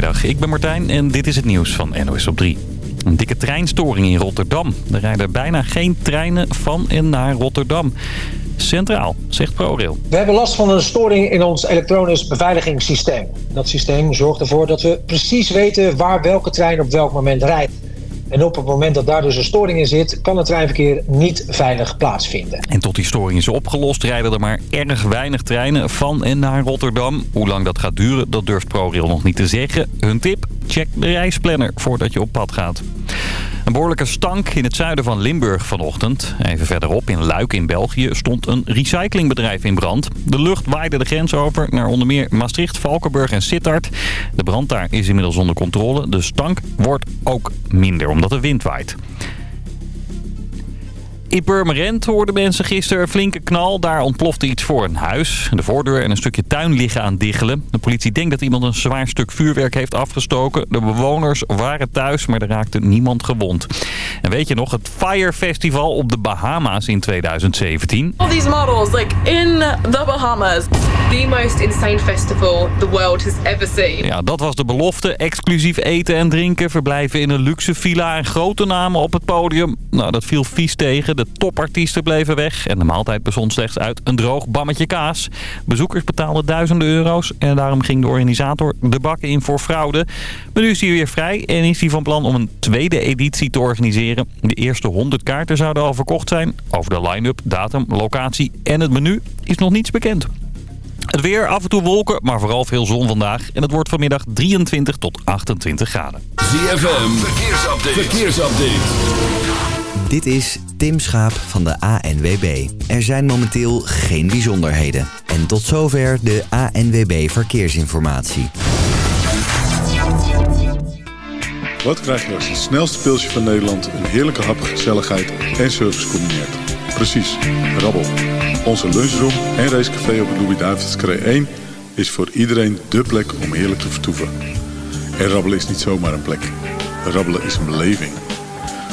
Goedemiddag, ik ben Martijn en dit is het nieuws van NOS op 3. Een dikke treinstoring in Rotterdam. Er rijden bijna geen treinen van en naar Rotterdam. Centraal, zegt ProRail. We hebben last van een storing in ons elektronisch beveiligingssysteem. Dat systeem zorgt ervoor dat we precies weten waar welke trein op welk moment rijdt. En op het moment dat daar dus een storing in zit, kan het treinverkeer niet veilig plaatsvinden. En tot die storing is opgelost rijden er maar erg weinig treinen van en naar Rotterdam. Hoe lang dat gaat duren, dat durft ProRail nog niet te zeggen. Hun tip, check de reisplanner voordat je op pad gaat. Een behoorlijke stank in het zuiden van Limburg vanochtend. Even verderop in Luik in België stond een recyclingbedrijf in brand. De lucht waaide de grens over naar onder meer Maastricht, Valkenburg en Sittard. De brand daar is inmiddels onder controle. De stank wordt ook minder omdat de wind waait. In Purmerend hoorden mensen gisteren een flinke knal. Daar ontplofte iets voor een huis. De voordeur en een stukje tuin liggen aan diggelen. De politie denkt dat iemand een zwaar stuk vuurwerk heeft afgestoken. De bewoners waren thuis, maar er raakte niemand gewond. En weet je nog, het Fire Festival op de Bahama's in 2017? All these models, like in the Bahamas. The most insane festival the world has ever seen. Ja, dat was de belofte. Exclusief eten en drinken, verblijven in een luxe villa en grote namen op het podium. Nou, dat viel vies tegen. De topartiesten bleven weg en de maaltijd bestond slechts uit een droog bammetje kaas. Bezoekers betaalden duizenden euro's en daarom ging de organisator de bakken in voor fraude. Maar nu is hij weer vrij en is hij van plan om een tweede editie te organiseren. De eerste 100 kaarten zouden al verkocht zijn. Over de line-up, datum, locatie en het menu is nog niets bekend. Het weer, af en toe wolken, maar vooral veel zon vandaag. En het wordt vanmiddag 23 tot 28 graden. ZFM, verkeersupdate. verkeersupdate. Dit is Tim Schaap van de ANWB. Er zijn momenteel geen bijzonderheden. En tot zover de ANWB Verkeersinformatie. Wat krijg je als het snelste pilsje van Nederland... een heerlijke hap, gezelligheid en service combineert? Precies, rabbel. Onze lunchroom en racecafé op het Louis-David's 1... is voor iedereen dé plek om heerlijk te vertoeven. En rabbelen is niet zomaar een plek. Rabbelen is een beleving.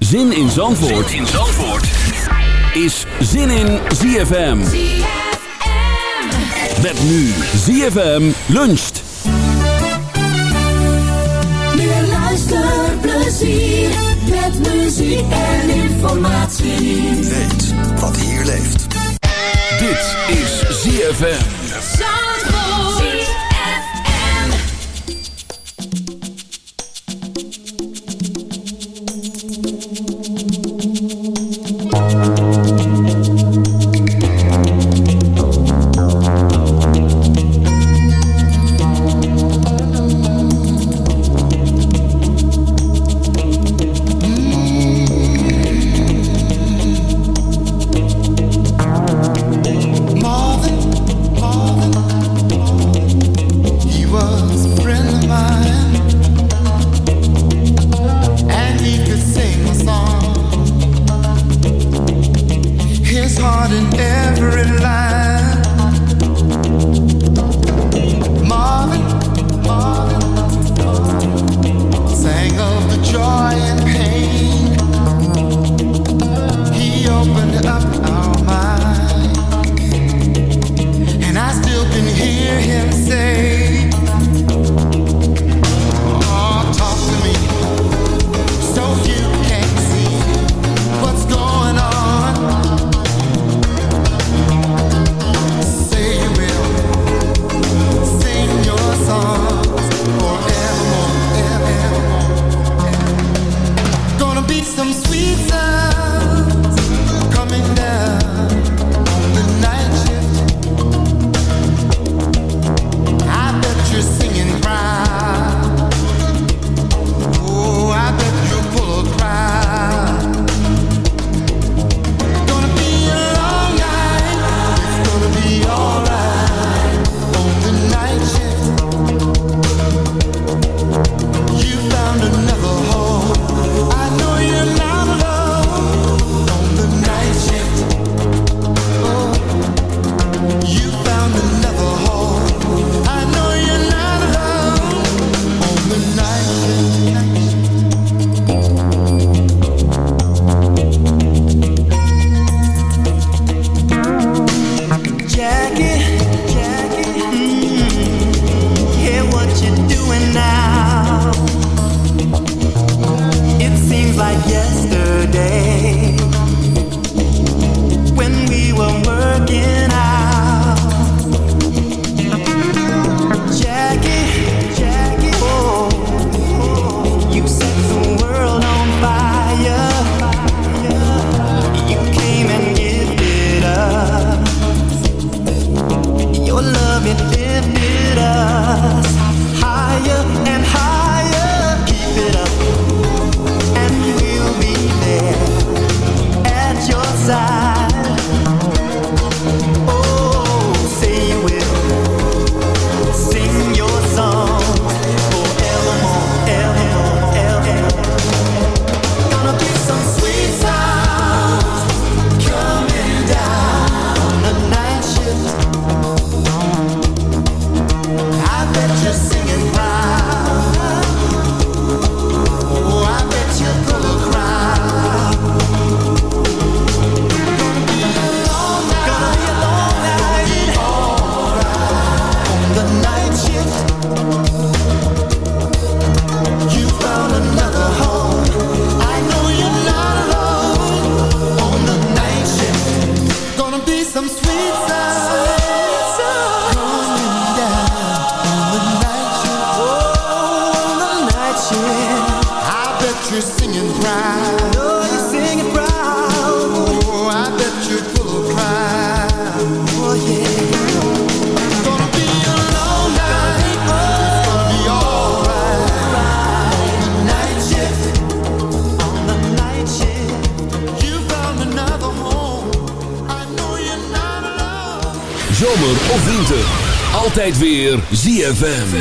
Zin in Zandvoort, zin in Zandvoort. is Zin in ZFM. Met nu ZFM luncht. Meer luisterplezier met muziek en informatie. Weet wat hier leeft. Dit is ZFM. of winter. Altijd weer ZFM.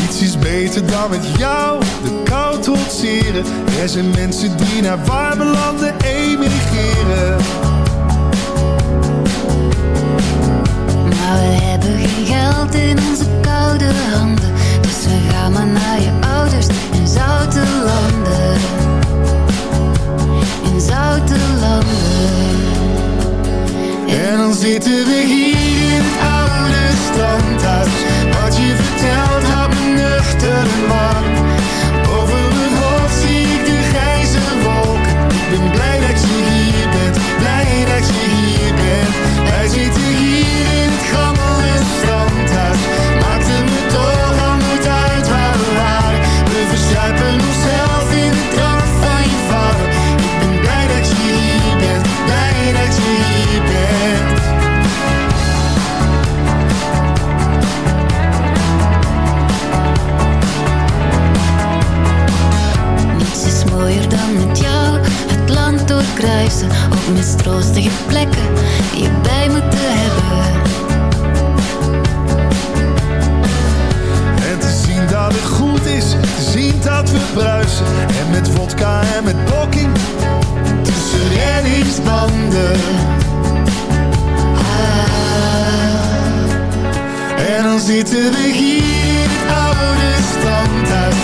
Niets is beter dan met jou de kou trotseren. Er zijn mensen die naar warme landen emigreren. Maar we hebben geen geld in onze koude handen Ga maar naar je ouders in zoute landen. In zoute landen. En dan zitten we hier in het oude strandhuis. Wat je verteld had me nuchter man. mistroostige plekken die je bij moet hebben. En te zien dat het goed is, te zien dat we bruisen. En met vodka en met poking tussen reddingsbanden. Ah. En dan zitten we hier in het oude standhuis.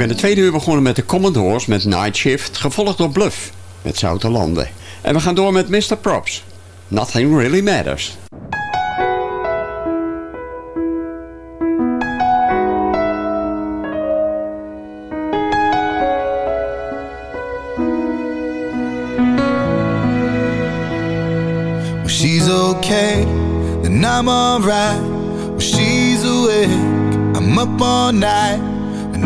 Ben de tweede uur begonnen met de Commodores met Night Shift, gevolgd door Bluff met Zoute Landen. En we gaan door met Mr. Props. Nothing Really Matters. She's okay, then I'm alright. She's awake, I'm up all night,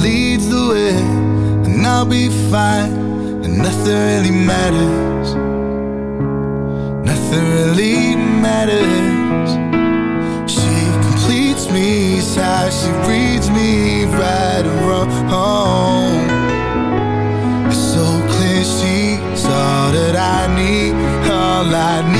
Leads the way, and I'll be fine. And nothing really matters. Nothing really matters. She completes me, how she reads me right and wrong. It's so clear she's all that I need, all I need,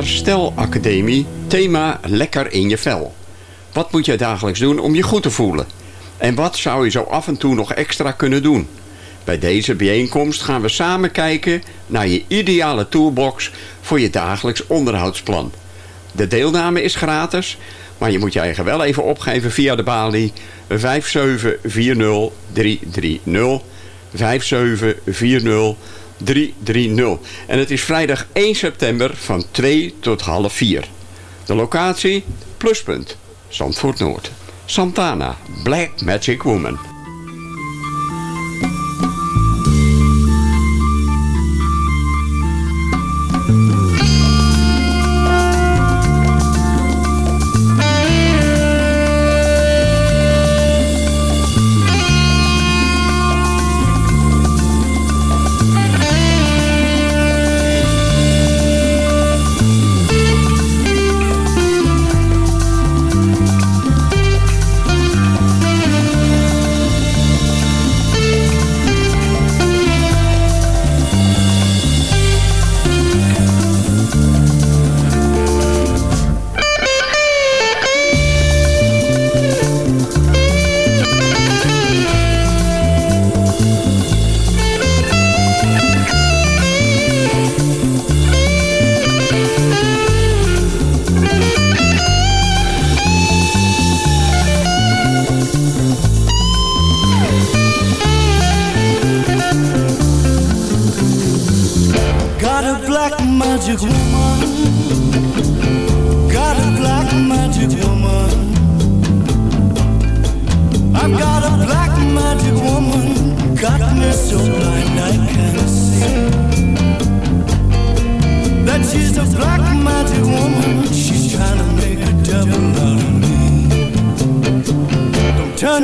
Herstelacademie, thema lekker in je vel. Wat moet jij dagelijks doen om je goed te voelen? En wat zou je zo af en toe nog extra kunnen doen? Bij deze bijeenkomst gaan we samen kijken naar je ideale toolbox voor je dagelijks onderhoudsplan. De deelname is gratis, maar je moet je eigen wel even opgeven via de balie 5740330. 5740330. En het is vrijdag 1 september van 2 tot half 4. De locatie? Pluspunt. Zandvoort Noord. Santana, Black Magic Woman.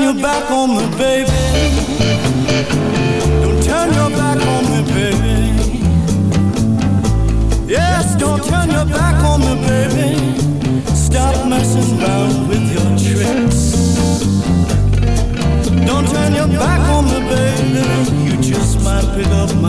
your back on me, baby. Don't turn your back on me, baby. Yes, don't turn your back on me, baby. Stop messing around with your tricks. Don't turn your back on me, baby. You just might pick up my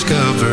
discover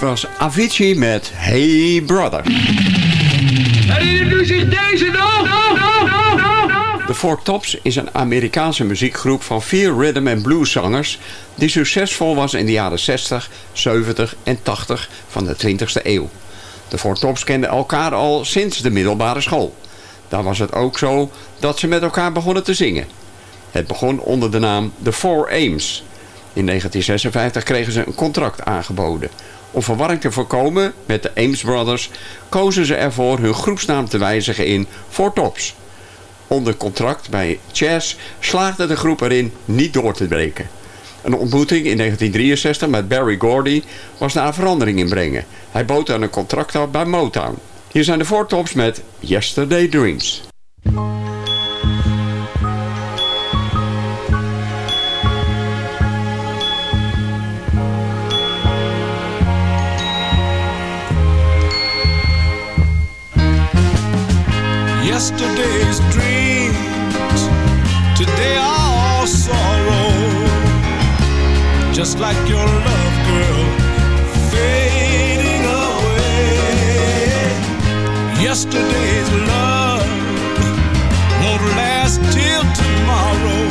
was Avicii met Hey Brother. Herinnert u zich deze nog? De Four Tops is een Amerikaanse muziekgroep van vier rhythm and blues zangers die succesvol was in de jaren 60, 70 en 80 van de 20e eeuw. De Four Tops kenden elkaar al sinds de middelbare school. Daar was het ook zo dat ze met elkaar begonnen te zingen. Het begon onder de naam The Four Aims. In 1956 kregen ze een contract aangeboden. Om verwarring te voorkomen met de Ames Brothers kozen ze ervoor hun groepsnaam te wijzigen in Four Tops. Onder contract bij Chess slaagde de groep erin niet door te breken. Een ontmoeting in 1963 met Barry Gordy was daar verandering in brengen. Hij bood aan een contract aan bij Motown. Hier zijn de Four Tops met Yesterday Dreams. Yesterday's dreams, today are all sorrow. Just like your love, girl, fading away. Yesterday's love won't last till tomorrow.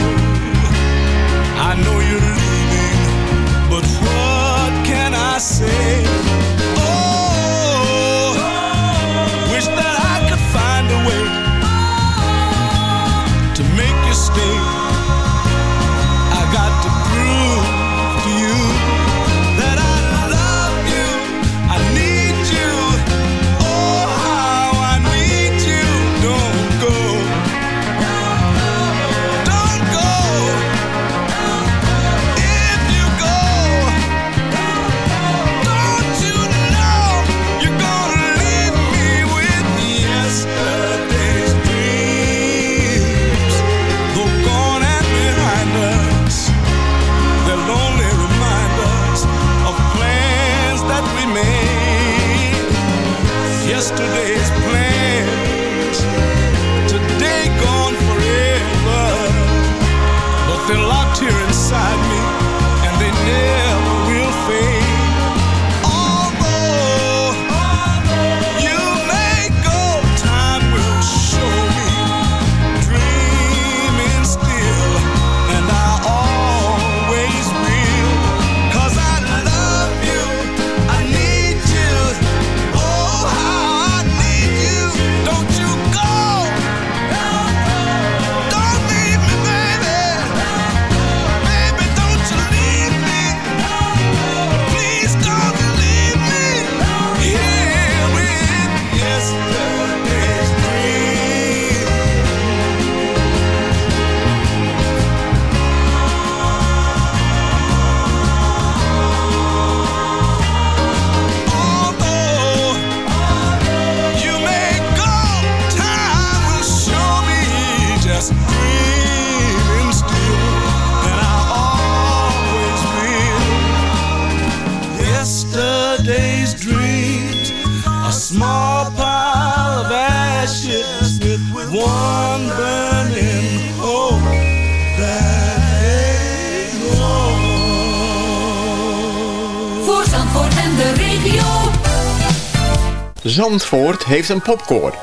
Zandvoort heeft een popkoor.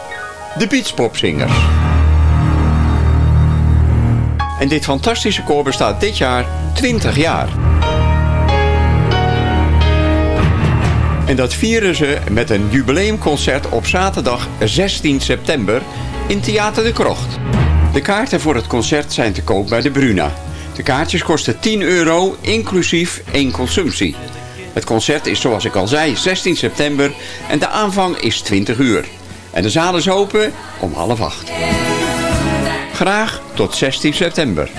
De Beachpopzingers. En dit fantastische koor bestaat dit jaar 20 jaar. En dat vieren ze met een jubileumconcert op zaterdag 16 september in Theater de Krocht. De kaarten voor het concert zijn te koop bij de Bruna. De kaartjes kosten 10 euro, inclusief één consumptie. Het concert is zoals ik al zei 16 september en de aanvang is 20 uur. En de zaal is open om half acht. Graag tot 16 september.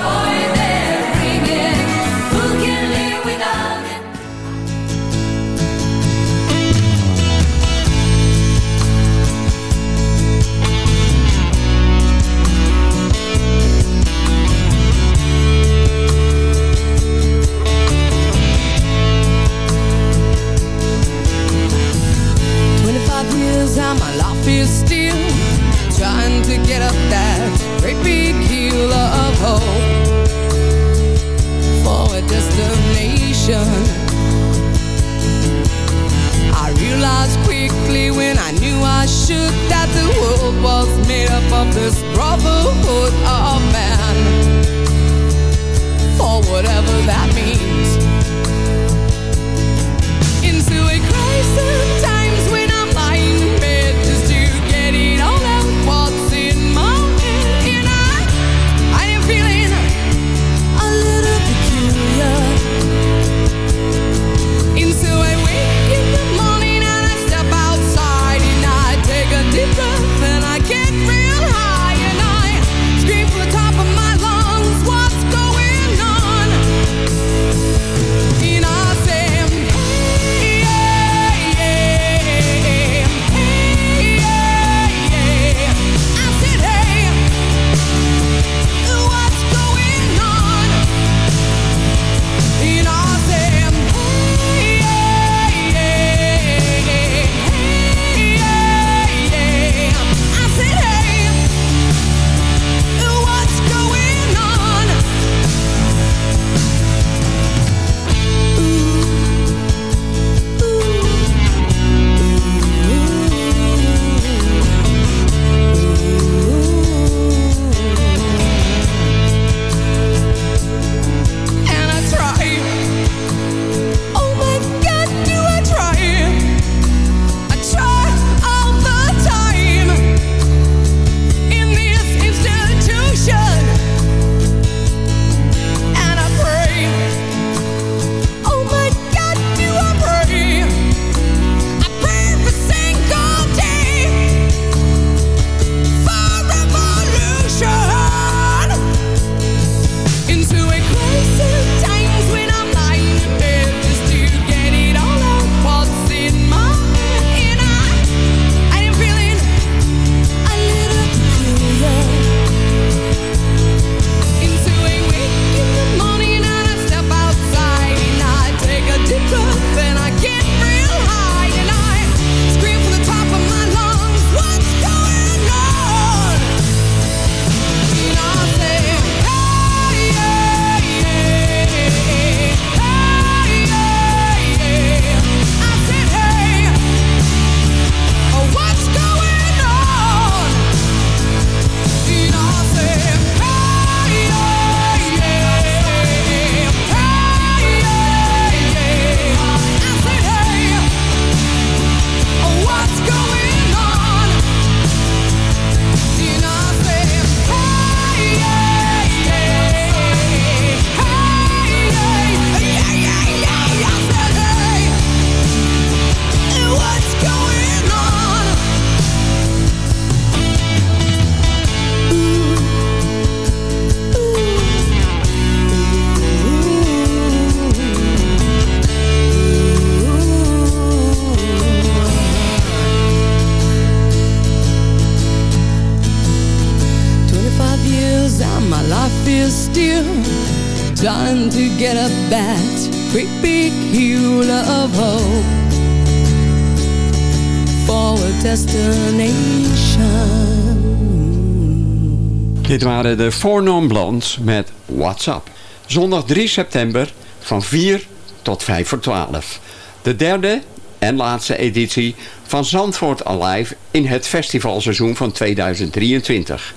Four Non met WhatsApp. Zondag 3 september van 4 tot 5 voor 12. De derde en laatste editie van Zandvoort Alive in het festivalseizoen van 2023.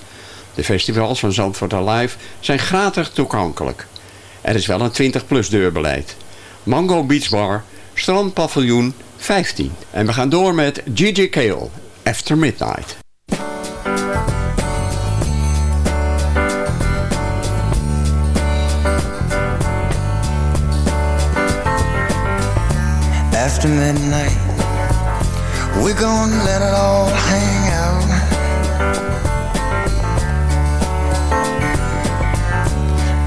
De festivals van Zandvoort Alive zijn gratis toegankelijk. Er is wel een 20-plus deurbeleid. Mango Beach Bar, Strandpaviljoen 15. En we gaan door met Gigi Kale, After Midnight. after midnight. We're gonna let it all hang out.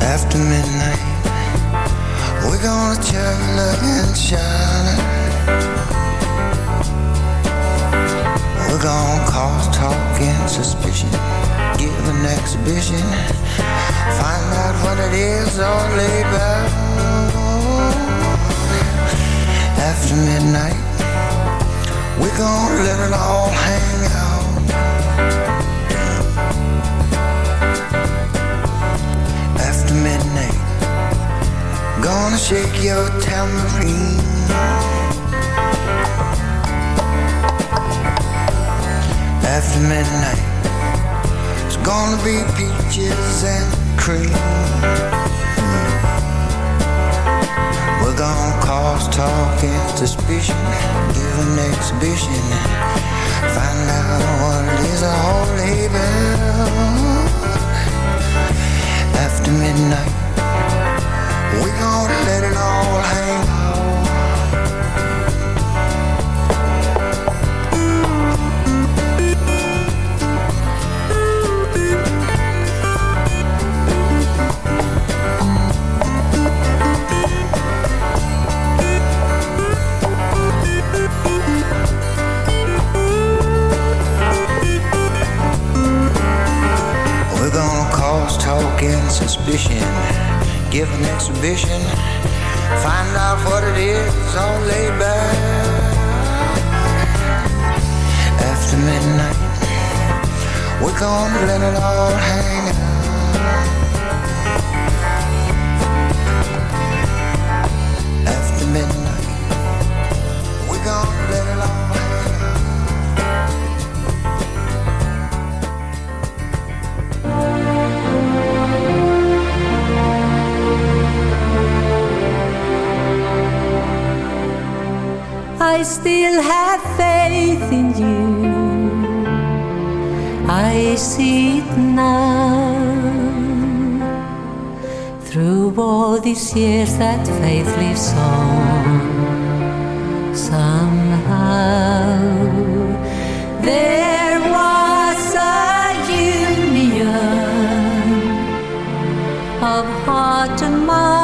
After midnight, we're gonna chill and shine. We're gonna cause talk and suspicion, give an exhibition, find out what it is all about after midnight. We're gonna let it all hang out. After midnight, gonna shake your tambourine. After midnight, it's gonna be peaches and cream. Gonna cause talk and suspicion, give an exhibition, find out what is a holy bell. After midnight, we gonna let it all hang and suspicion, give an exhibition, find out what it is laid back. After midnight, we're gonna let it all hang out. Still have faith in you. I see it now. Through all these years, that faith lives on. Somehow, there was a union of heart and mind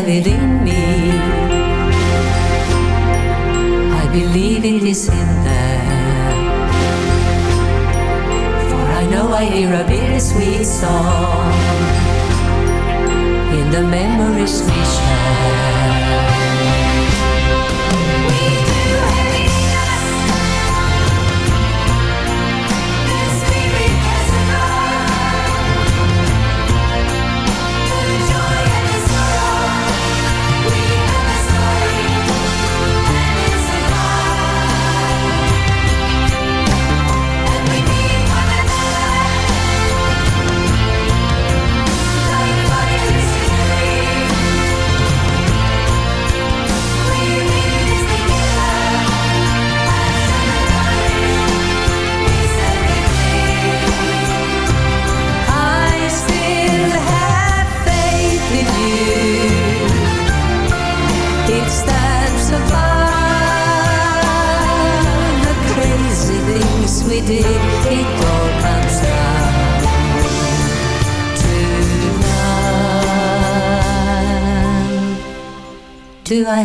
Do I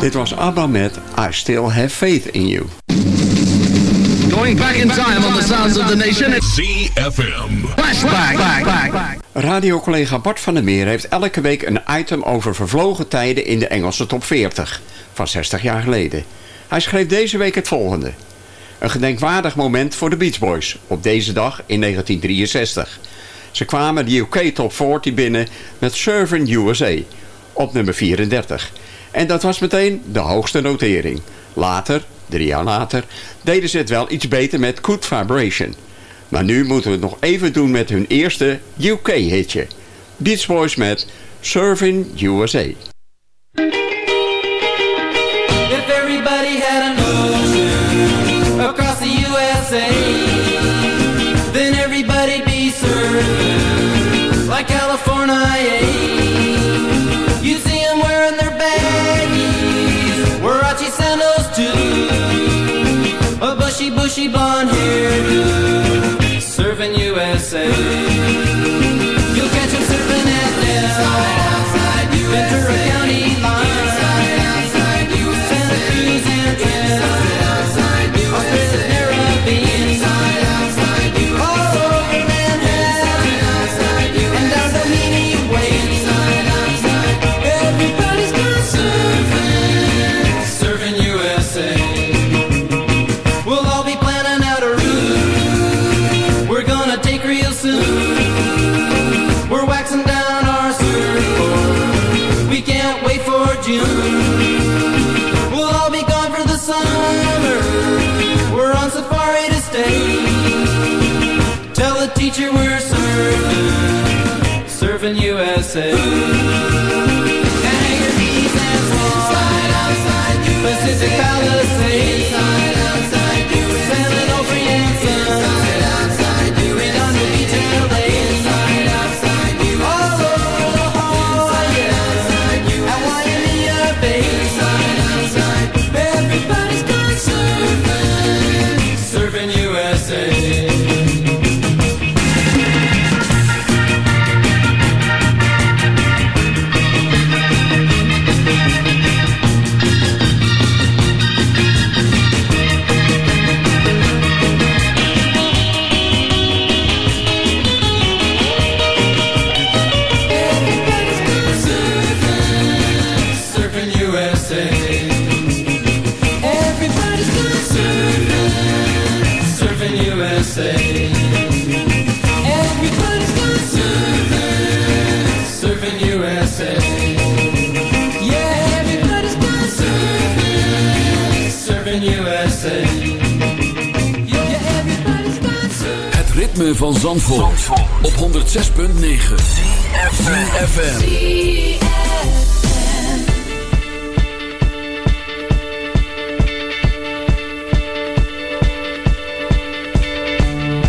Dit was ABBA met I Still Have Faith in You. Going back in time on the sounds of the nation. ZFM. Flashback. Radiocollega Bart van der Meer heeft elke week een item over vervlogen tijden in de Engelse top 40 van 60 jaar geleden. Hij schreef deze week het volgende. Een gedenkwaardig moment voor de Beach Boys op deze dag in 1963. Ze kwamen de UK top 40 binnen met Surfing USA op nummer 34. En dat was meteen de hoogste notering. Later, drie jaar later, deden ze het wel iets beter met Good Vibration. Maar nu moeten we het nog even doen met hun eerste UK-hitje. Beach Boys met Surfing USA. Everybody be like California. Bushy, blonde hairdo, serving USA. USA. Tell the teacher we're serving, serving USA. and Hang your knees and slide outside Pacific Palisades. Ritme van Zandvoort, op 106.9 FM.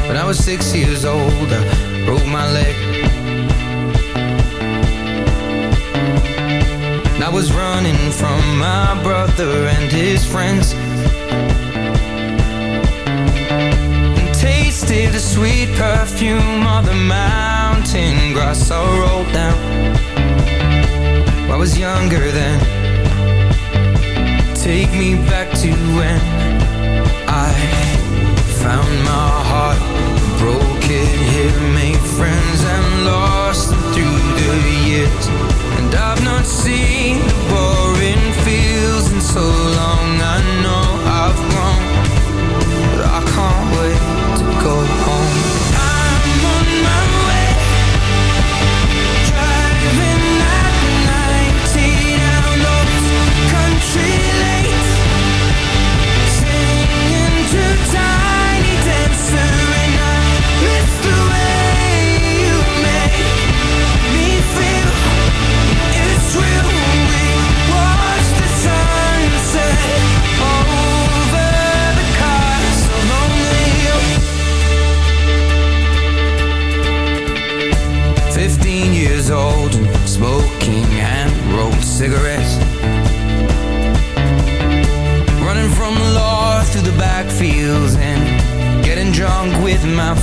When I was six years old, I broke my leg. And I was running from my brother and his friends. Tasted the sweet perfume of the mountain grass I rolled down. I was younger then. Take me back to when I found my heart,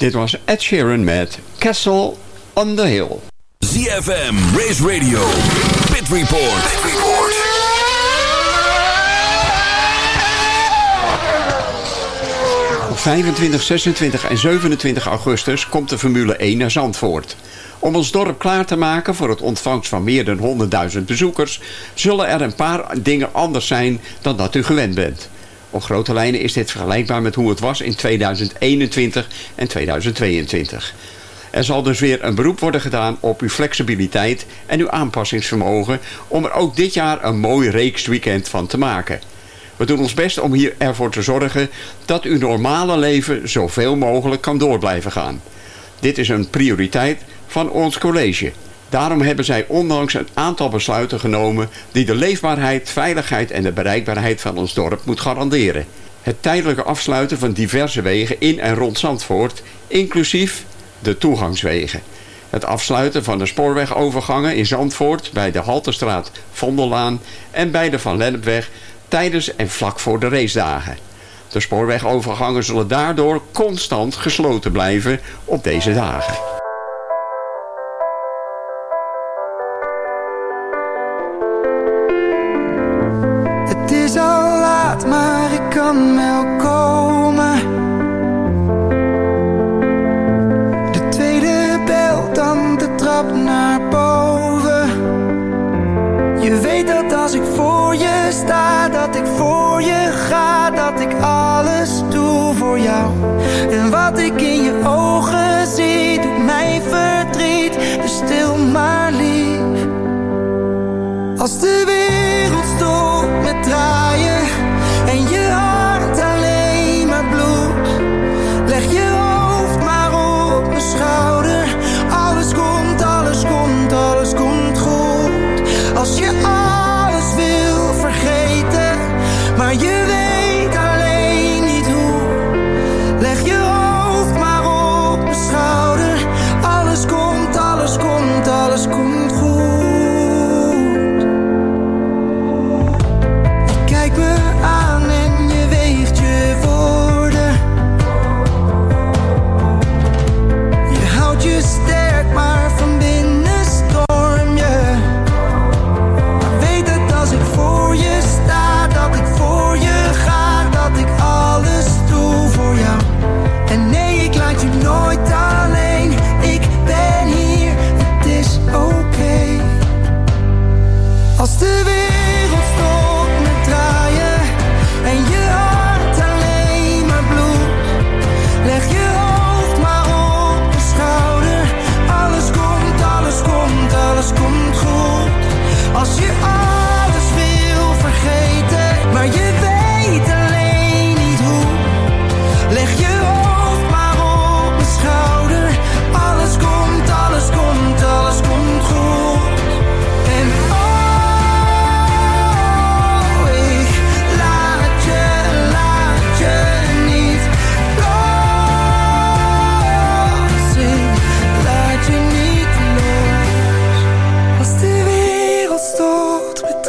Dit was Ed Sheeran met Castle on the Hill. ZFM, Race Radio, Pit Report. Pit Report. Op 25, 26 en 27 augustus komt de Formule 1 naar Zandvoort. Om ons dorp klaar te maken voor het ontvangst van meer dan 100.000 bezoekers... zullen er een paar dingen anders zijn dan dat u gewend bent. Op grote lijnen is dit vergelijkbaar met hoe het was in 2021 en 2022. Er zal dus weer een beroep worden gedaan op uw flexibiliteit en uw aanpassingsvermogen... om er ook dit jaar een mooi reeksweekend van te maken... We doen ons best om hier ervoor te zorgen dat uw normale leven zoveel mogelijk kan door blijven gaan. Dit is een prioriteit van ons college. Daarom hebben zij ondanks een aantal besluiten genomen die de leefbaarheid, veiligheid en de bereikbaarheid van ons dorp moet garanderen. Het tijdelijke afsluiten van diverse wegen in en rond Zandvoort, inclusief de toegangswegen. Het afsluiten van de spoorwegovergangen in Zandvoort bij de Halterstraat Vondellaan en bij de Van Lennepweg tijdens en vlak voor de racedagen. De spoorwegovergangen zullen daardoor constant gesloten blijven op deze dagen. Komen. De tweede bel, dan de trap naar boven. Je weet dat als ik voor je sta, dat ik voor je ga, dat ik alles doe voor jou. En wat ik in je ogen zie, doet mij verdriet. Dus stil maar lief. Als de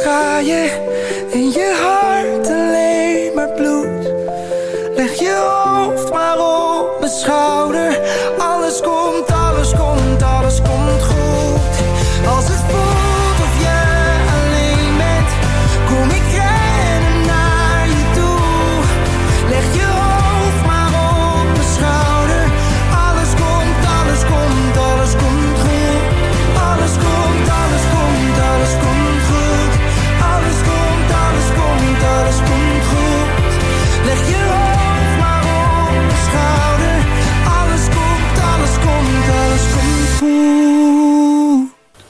draaien en je hart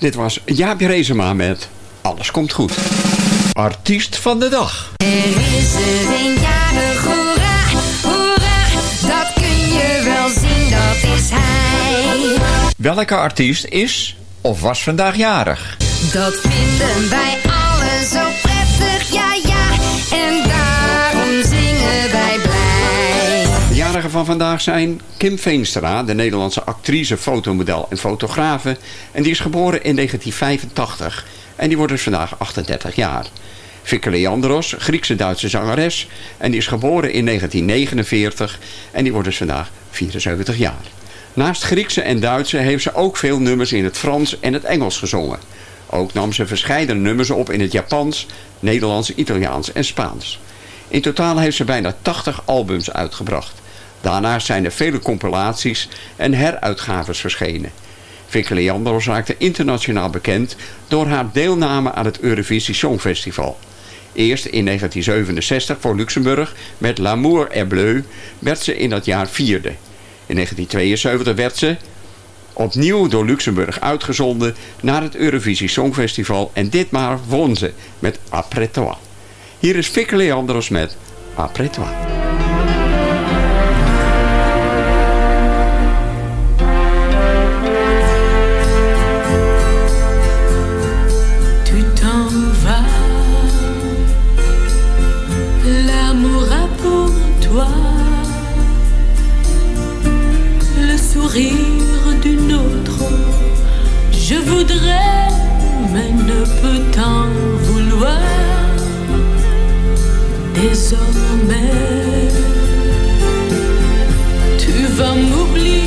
Dit was Jaapje Rezema met Alles Komt Goed. Artiest van de dag. Er is er een jarig, hoera, hoera, dat kun je wel zien, dat is hij. Welke artiest is of was vandaag jarig? Dat vinden wij van vandaag zijn Kim Veenstra, de Nederlandse actrice, fotomodel en fotografe. En die is geboren in 1985 en die wordt dus vandaag 38 jaar. Vicky Leandros, Griekse-Duitse zangeres. En die is geboren in 1949 en die wordt dus vandaag 74 jaar. Naast Griekse en Duitse heeft ze ook veel nummers in het Frans en het Engels gezongen. Ook nam ze verscheidene nummers op in het Japans, Nederlands, Italiaans en Spaans. In totaal heeft ze bijna 80 albums uitgebracht. Daarnaast zijn er vele compilaties en heruitgaves verschenen. Vicky Leandros raakte internationaal bekend door haar deelname aan het Eurovisie Songfestival. Eerst in 1967 voor Luxemburg met L'amour est bleu werd ze in dat jaar vierde. In 1972 werd ze opnieuw door Luxemburg uitgezonden naar het Eurovisie Songfestival en ditmaal won ze met Après toi. Hier is Vicky Leandros met Après toi. Désormais, tu vas m'oublier.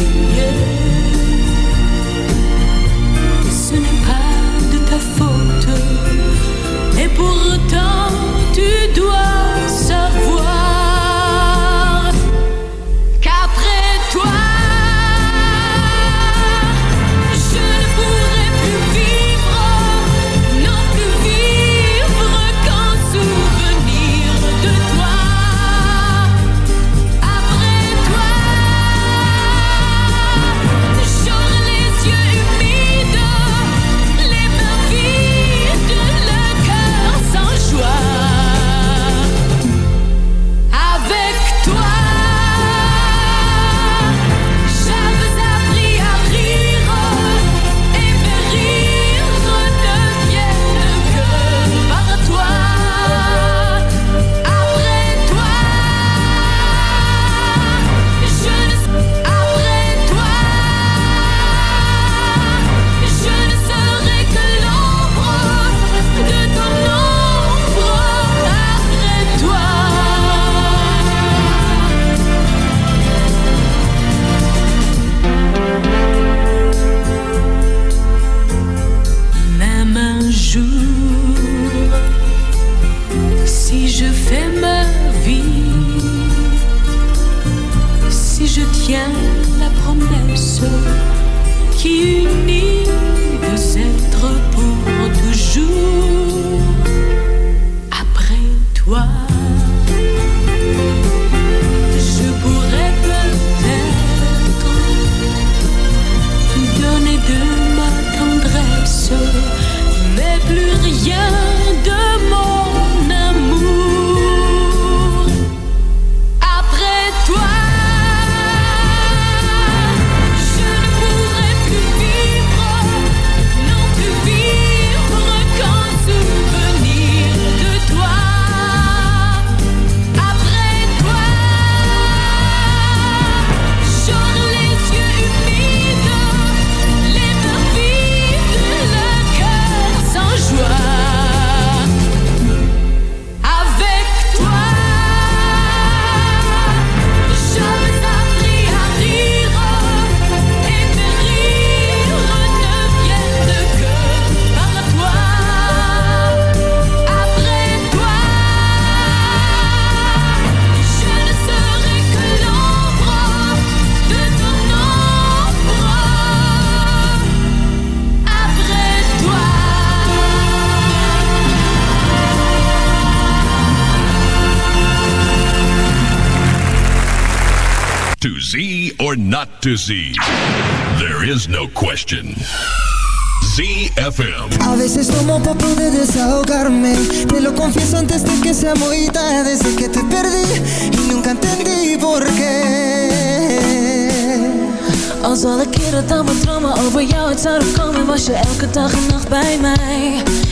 Or not to Z? There is no question. ZFM. A veces tomo para poder desahogarme Te lo confieso antes de que sea muy tarde Desde que te perdí y nunca entendí por qué Als alle keren mijn dromen over jou uit zouden komen Was je elke dag en nacht bij mij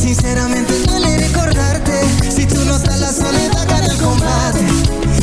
sinceramente duele recordarte. Si tú no estás la soledad gana el combate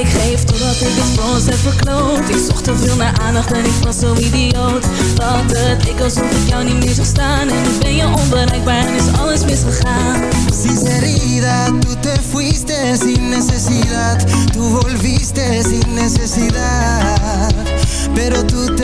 Ik geef totdat ik het ons heb verkloot. Ik zocht te veel naar aandacht en ik was zo idioot. Dat het ik alsof ik jou niet meer zag staan. En nu ben je onbereikbaar en is alles misgegaan. Sinceridad, tú te fuiste sin necesidad. Tú volviste sin necesidad. Pero tú te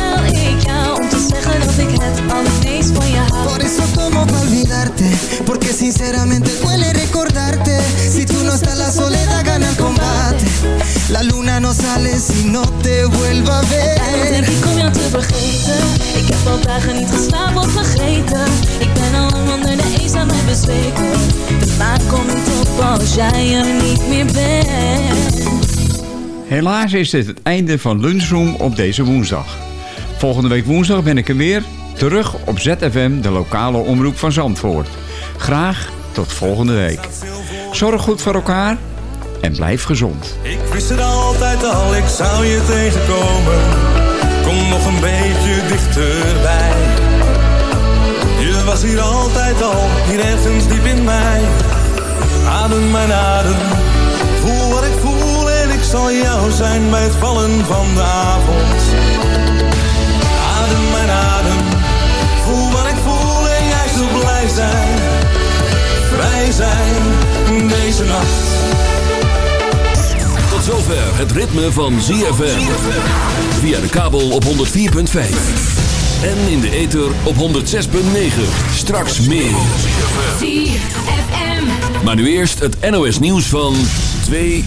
Por eso tomo pa olvidarte Porque sinceramente duele recordarte. Si tú no estás la soledad gana el combate. La luna no sale si no te vuelva a Daarom denk ver ik om jou te vergeten. Ik heb al dagen niet geslapen of vergeten. Ik ben al lang onder de eenzaamheid bezweken. De maan komt niet op als jij er niet meer bent. Helaas is dit het einde van Lunchroom op deze woensdag. Volgende week woensdag ben ik er weer, terug op ZFM, de lokale omroep van Zandvoort. Graag tot volgende week. Zorg goed voor elkaar en blijf gezond. Ik wist het altijd al, ik zou je tegenkomen. Kom nog een beetje dichterbij. Je was hier altijd al, hier ergens diep in mij. Adem mijn adem, voel wat ik voel en ik zal jou zijn bij het vallen van de avond. Adem mijn adem, zijn. Vrij zijn deze nacht. Tot zover het ritme van ZFM. Via de kabel op 104.5. En in de ether op 106.9. Straks meer. ZFM. Maar nu eerst het NOS nieuws van 2